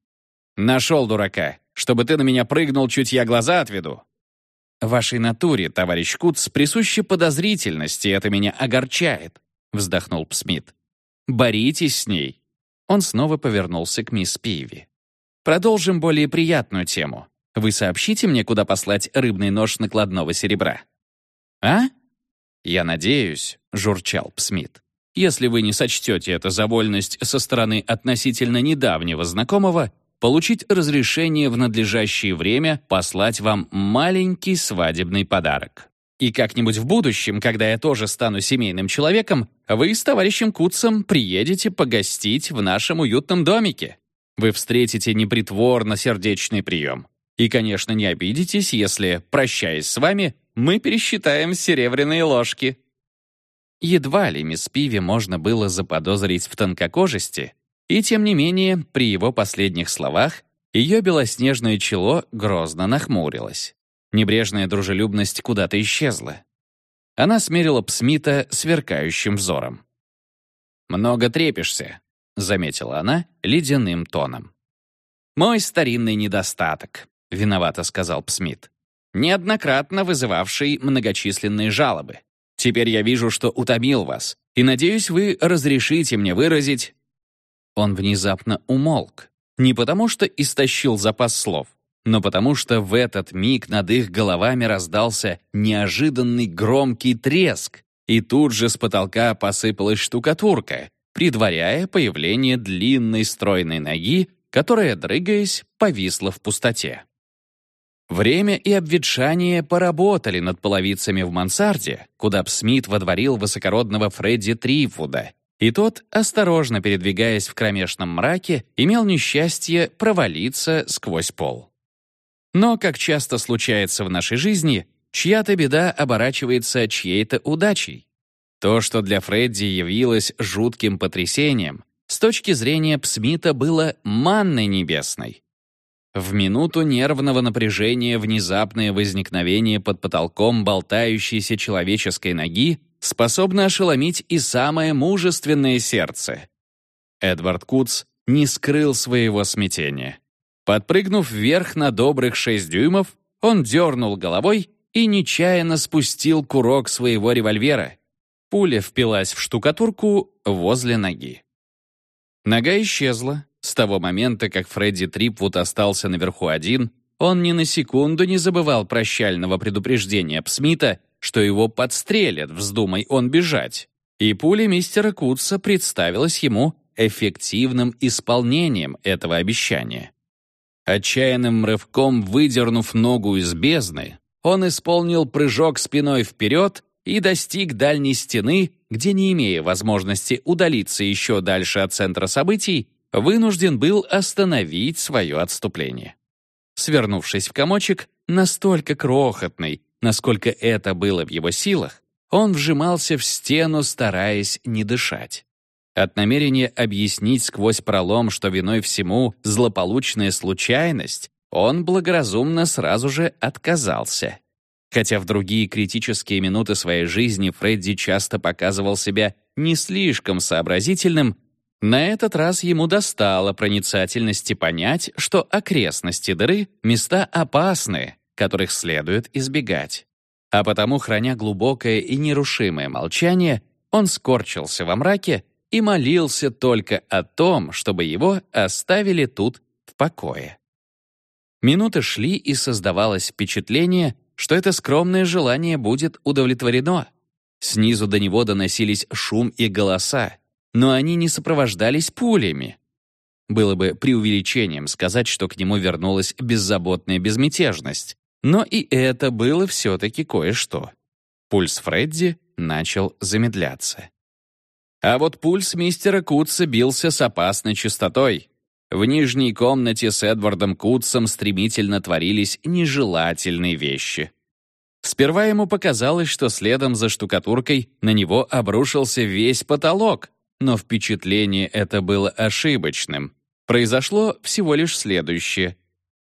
«Нашел дурака. Чтобы ты на меня прыгнул, чуть я глаза отведу». «Вашей натуре, товарищ Куц, присуща подозрительность, и это меня огорчает», — вздохнул Псмит. «Боритесь с ней». Он снова повернулся к мисс Пиви. «Продолжим более приятную тему. Вы сообщите мне, куда послать рыбный нож накладного серебра?» «А?» «Я надеюсь», — журчал Псмит, «если вы не сочтете это за вольность со стороны относительно недавнего знакомого, получить разрешение в надлежащее время послать вам маленький свадебный подарок. И как-нибудь в будущем, когда я тоже стану семейным человеком, вы с товарищем Куцем приедете погостить в нашем уютном домике. Вы встретите непритворно сердечный прием. И, конечно, не обидитесь, если, прощаясь с вами, мы пересчитаем серебряные ложки. Едва ли мисс Пиви можно было заподозрить в тонкокожести, и тем не менее, при его последних словах ее белоснежное чело грозно нахмурилось. Небрежная дружелюбность куда-то исчезла. Она смерила Псмита сверкающим взором. «Много трепишься», — заметила она ледяным тоном. «Мой старинный недостаток», — виновато сказал Псмит, неоднократно вызывавший многочисленные жалобы. «Теперь я вижу, что утомил вас, и надеюсь, вы разрешите мне выразить он внезапно умолк. Не потому что истощил запас слов, но потому что в этот миг над их головами раздался неожиданный громкий треск, и тут же с потолка посыпалась штукатурка, предваряя появление длинной стройной ноги, которая, дрыгаясь, повисла в пустоте.
Время и обветшание поработали над половицами в мансарде, куда Смит водворил высокородного Фредди Трифуда, и тот, осторожно передвигаясь в кромешном мраке, имел несчастье провалиться сквозь пол. Но, как часто случается в нашей жизни, чья-то беда оборачивается чьей-то удачей. То, что для Фредди явилось жутким потрясением, с точки зрения Псмита было манной небесной. В минуту нервного напряжения внезапное возникновение под потолком болтающейся человеческой ноги способно ошеломить и самое мужественное сердце. Эдвард Куц не скрыл своего смятения. Подпрыгнув вверх на добрых шесть дюймов, он дернул головой и нечаянно спустил курок своего револьвера. Пуля впилась в штукатурку возле ноги. Нога исчезла, с того момента, как Фредди Трипвуд остался наверху один, он ни на секунду не забывал прощального предупреждения Псмита, что его подстрелят, вздумай он бежать. И пуля мистера Кутса представилась ему эффективным исполнением этого обещания. Отчаянным рывком выдернув ногу из бездны, он исполнил прыжок спиной вперед и достиг дальней стены, где, не имея возможности удалиться еще дальше от центра событий, вынужден был остановить свое отступление. Свернувшись в комочек, настолько крохотный, насколько это было в его силах, он вжимался в стену, стараясь не дышать. От намерения объяснить сквозь пролом, что виной всему злополучная случайность, он благоразумно сразу же отказался. Хотя в другие критические минуты своей жизни Фредди часто показывал себя не слишком сообразительным, на этот раз ему достало проницательности понять, что окрестности дыры — места опасные, которых следует избегать. А потому, храня глубокое и нерушимое молчание, он скорчился во мраке и молился только о том, чтобы его оставили тут в покое. Минуты шли, и создавалось впечатление, что это скромное желание будет удовлетворено. Снизу до него доносились шум и голоса, но они не сопровождались пулями. Было бы преувеличением сказать, что к нему вернулась беззаботная безмятежность, но и это было все-таки кое-что. Пульс Фредди начал замедляться. А вот пульс мистера Кутса бился с опасной частотой. В нижней комнате с Эдвардом Кутсом стремительно творились нежелательные вещи. Сперва ему показалось, что следом за штукатуркой на него обрушился весь потолок, но впечатление это было ошибочным. Произошло всего лишь следующее.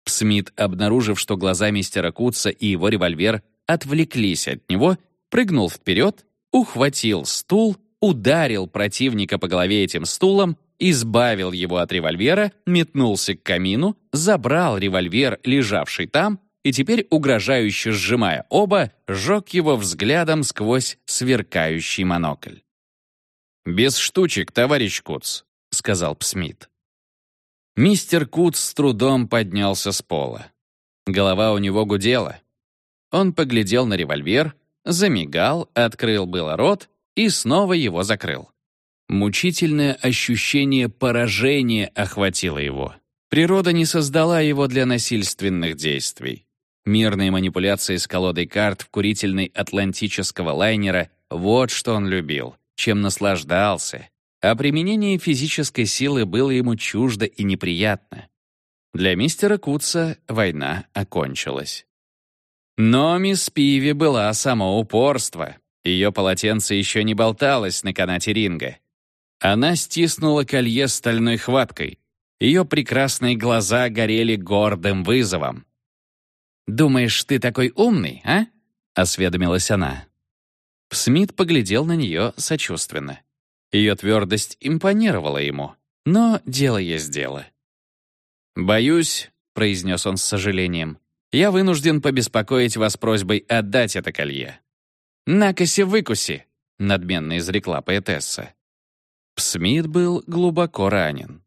Смит, обнаружив, что глаза мистера Кутса и его револьвер отвлеклись от него, прыгнул вперед, ухватил стул, ударил противника по голове этим стулом, избавил его от револьвера, метнулся к камину, забрал револьвер, лежавший там, и теперь, угрожающе сжимая оба, сжег его взглядом сквозь сверкающий монокль. «Без штучек, товарищ Куц», — сказал Псмит. Мистер Куц с трудом поднялся с пола. Голова у него гудела. Он поглядел на револьвер, замигал, открыл было рот и снова его закрыл. Мучительное ощущение поражения охватило его. Природа не создала его для насильственных действий. Мирные манипуляции с колодой карт в курительной атлантического лайнера — вот что он любил чем наслаждался, а применение физической силы было ему чуждо и неприятно. Для мистера Кутса война окончилась. Но мисс Пиви была само упорство. Ее полотенце еще не болталось на канате ринга. Она стиснула колье стальной хваткой. Ее прекрасные глаза горели гордым вызовом. «Думаешь, ты такой умный, а?» — осведомилась она. Смит поглядел на нее сочувственно. Ее твердость импонировала ему, но дело есть дело. «Боюсь», — произнес он с сожалением, «я вынужден побеспокоить вас просьбой отдать это колье». «Накоси-выкуси», — надменно изрекла поэтесса. Смит был глубоко ранен.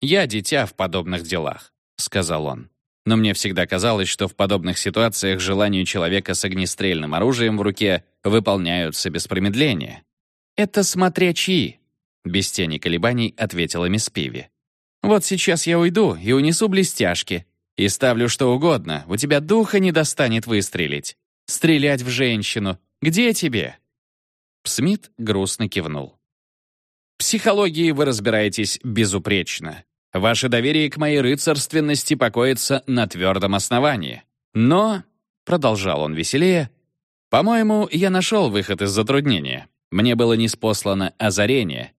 «Я дитя в подобных делах», — сказал он. Но мне всегда казалось, что в подобных ситуациях желанию человека с огнестрельным оружием в руке выполняются без промедления. «Это смотря чьи», — без тени колебаний ответила мисс Пиви. «Вот сейчас я уйду и унесу блестяшки.
И ставлю что угодно, у тебя духа не достанет выстрелить. Стрелять в женщину. Где тебе?» Смит грустно кивнул. «В психологии вы разбираетесь безупречно. Ваше доверие к моей рыцарственности покоится на твердом основании. Но, — продолжал он веселее, — по-моему, я нашел выход из затруднения. Мне было неспослано озарение.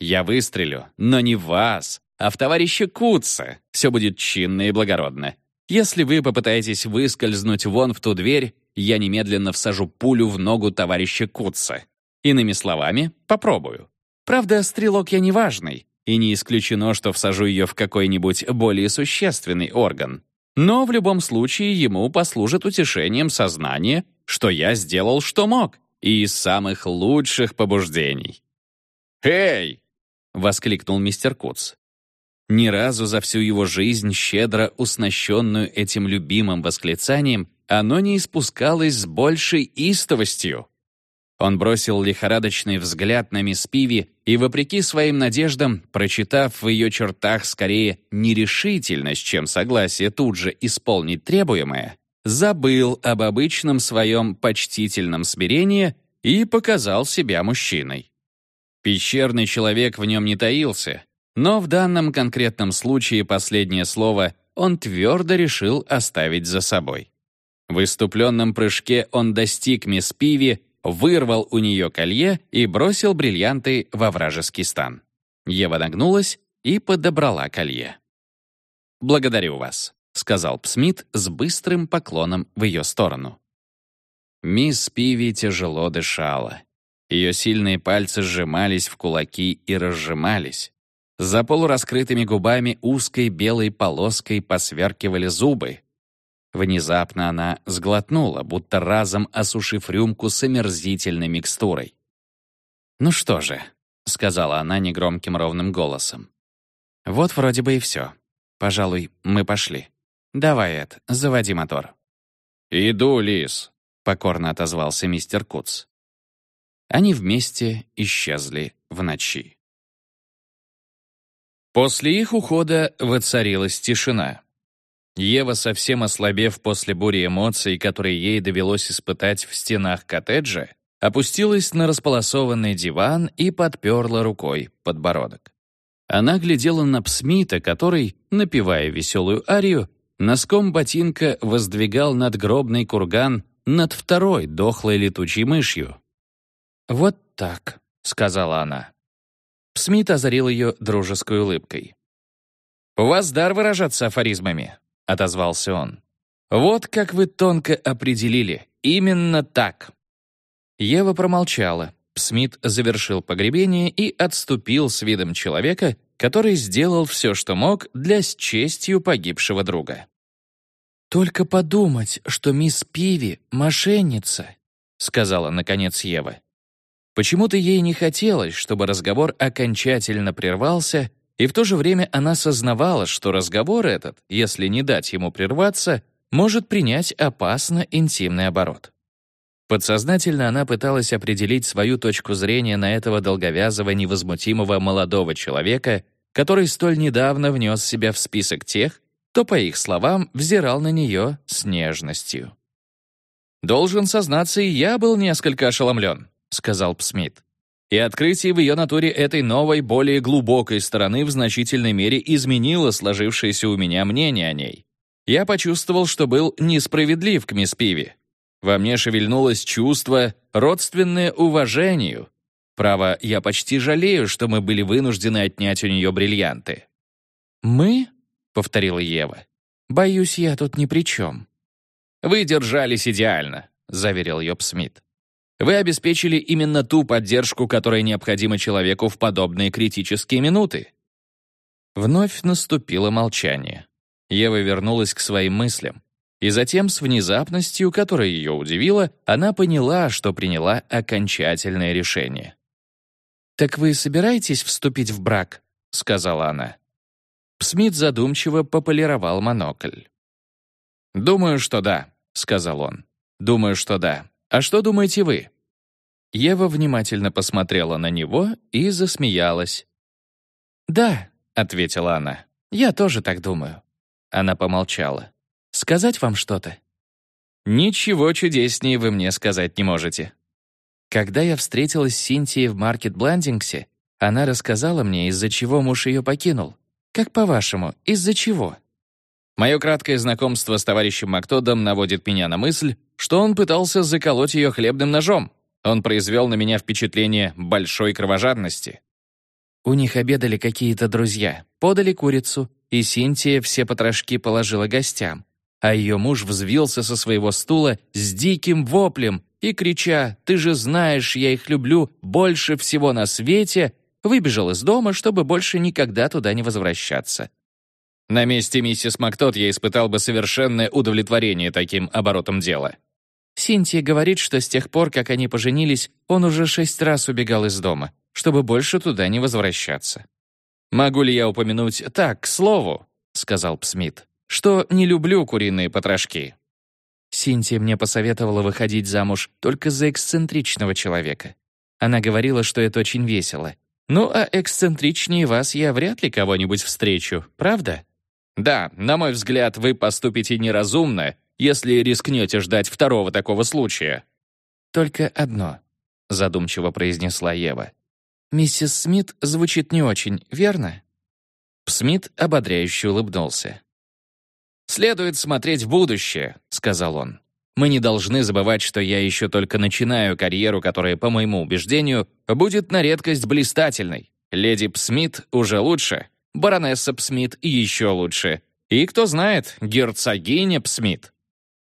Я выстрелю, но не в вас, а в товарища Куца. Все будет чинно и благородно. Если вы попытаетесь выскользнуть вон в ту дверь, я немедленно всажу пулю в ногу товарища Куца. Иными словами, попробую. Правда, стрелок я неважный, и не исключено, что всажу ее в какой-нибудь более существенный орган. Но в любом случае ему послужит утешением сознание, что я сделал, что мог, и из самых лучших побуждений. «Эй!» — воскликнул мистер Куц. Ни разу за всю его жизнь, щедро уснащенную этим любимым восклицанием, оно не испускалось с большей истовостью. Он бросил лихорадочный взгляд на мисс Пиви и, вопреки своим надеждам, прочитав в ее чертах скорее нерешительность, чем согласие тут же исполнить требуемое, забыл об обычном своем почтительном смирении и показал себя мужчиной. Пещерный человек в нем не таился, но в данном конкретном случае последнее слово он твердо решил оставить за собой. В выступленном прыжке он достиг мисс Пиви, вырвал у нее колье и бросил бриллианты во вражеский стан. Ева нагнулась и подобрала колье. «Благодарю вас», — сказал Псмит с быстрым поклоном в ее сторону. Мисс Пиви тяжело дышала. Ее сильные пальцы сжимались в кулаки и разжимались. За полураскрытыми губами узкой белой полоской посверкивали зубы. Внезапно она сглотнула, будто разом осушив рюмку с омерзительной микстурой. «Ну что же», — сказала она негромким ровным голосом. «Вот вроде бы и все. Пожалуй, мы пошли. Давай, Эд, заводи мотор».
«Иду, Лис», —
покорно отозвался мистер Куц. Они вместе исчезли в ночи. После их ухода воцарилась тишина. Ева, совсем ослабев после бури эмоций, которые ей довелось испытать в стенах коттеджа, опустилась на располосованный диван и подперла рукой подбородок. Она глядела на Псмита, который, напевая веселую арию, носком ботинка воздвигал надгробный курган над второй дохлой летучей мышью. «Вот так», — сказала она. Смит озарил ее дружеской улыбкой. «У вас дар выражаться афоризмами», — отозвался он. «Вот как вы тонко определили. Именно так». Ева промолчала. Смит завершил погребение и отступил с видом человека, который сделал все, что мог для с честью погибшего друга. «Только подумать, что мисс Пиви — мошенница», — сказала, наконец, Ева. Почему-то ей не хотелось, чтобы разговор окончательно прервался, и в то же время она сознавала, что разговор этот, если не дать ему прерваться, может принять опасно интимный оборот. Подсознательно она пыталась определить свою точку зрения на этого долговязого, невозмутимого молодого человека, который столь недавно внес себя в список тех, кто, по их словам, взирал на нее с нежностью. Должен сознаться, и я был несколько ошеломлен. — сказал Псмит. И открытие в ее натуре этой новой, более глубокой стороны в значительной мере изменило сложившееся у меня мнение о ней. Я почувствовал, что был несправедлив к мисс Пиви. Во мне шевельнулось чувство, родственное уважению. Право, я почти жалею, что мы были вынуждены отнять у нее бриллианты. «Мы?» — повторила Ева. «Боюсь, я тут ни при чем». «Вы держались идеально», — заверил Йоб Смит. Вы обеспечили именно ту поддержку, которая необходима человеку в подобные критические минуты. Вновь наступило молчание. Ева вернулась к своим мыслям. И затем, с внезапностью, которая ее удивила, она поняла, что приняла окончательное решение. «Так вы собираетесь вступить в брак?» — сказала она. Смит задумчиво пополировал монокль. «Думаю, что да», — сказал он. «Думаю, что да. А что думаете вы?» Ева внимательно посмотрела на него и засмеялась. «Да», — ответила она, — «я тоже так думаю». Она помолчала. «Сказать вам что-то?» «Ничего чудеснее вы мне сказать не можете». Когда я встретилась с Синтией в Маркет Бландингсе, она рассказала мне, из-за чего муж ее покинул. Как по-вашему, из-за чего? Мое краткое знакомство с товарищем Мактодом наводит меня на мысль, что он пытался заколоть ее хлебным ножом. Он произвел на меня впечатление большой кровожадности. У них обедали какие-то друзья, подали курицу, и Синтия все потрошки положила гостям. А ее муж взвился со своего стула с диким воплем и, крича «Ты же знаешь, я их люблю больше всего на свете», выбежал из дома, чтобы больше никогда туда не возвращаться. На месте миссис Мактот я испытал бы совершенное удовлетворение таким оборотом дела. Синтия говорит, что с тех пор, как они поженились, он уже шесть раз убегал из дома, чтобы больше туда не возвращаться. «Могу ли я упомянуть так, к слову?» — сказал Псмит, «что не люблю куриные потрошки». Синтия мне посоветовала выходить замуж только за эксцентричного человека. Она говорила, что это очень весело, ну, а эксцентричнее вас я вряд ли кого-нибудь встречу, правда? Да, на мой взгляд, вы поступите неразумно, если рискнете ждать второго такого случая. Только одно, задумчиво произнесла Ева. Миссис Смит звучит не очень, верно? Смит ободряюще улыбнулся. «Следует смотреть в будущее», — сказал он. Мы не должны забывать, что я еще только начинаю карьеру, которая, по моему убеждению, будет на редкость блистательной. Леди Псмит уже лучше, баронесса Псмит еще лучше. И, кто знает, герцогиня Псмит.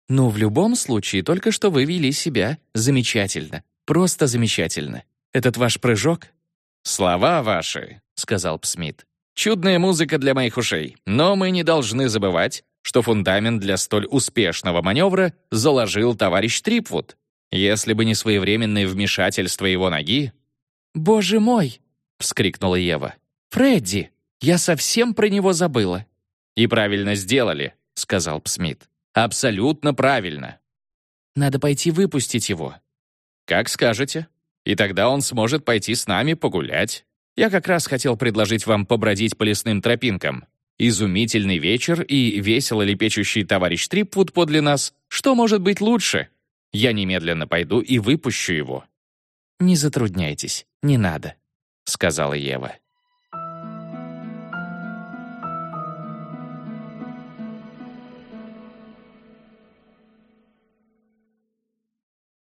Ну, в любом случае, только что вы вели себя замечательно. Просто замечательно. Этот ваш прыжок? «Слова ваши», — сказал Псмит. «Чудная музыка для моих ушей, но мы не должны забывать, что фундамент для столь успешного маневра заложил товарищ Трипвуд. Если бы не своевременное вмешательство его ноги... «Боже мой!» — вскрикнула Ева. «Фредди! Я совсем про него забыла!» «И правильно сделали», — сказал Псмит. «Абсолютно правильно!» «Надо пойти выпустить его». «Как скажете. И тогда он сможет пойти с нами погулять. Я как раз хотел предложить вам побродить по лесным тропинкам. Изумительный вечер и весело лепечущий товарищ Трипвуд подле нас. Что может быть лучше? Я немедленно пойду и выпущу его». «Не затрудняйтесь, не надо», — сказала Ева.